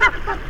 ha ha ha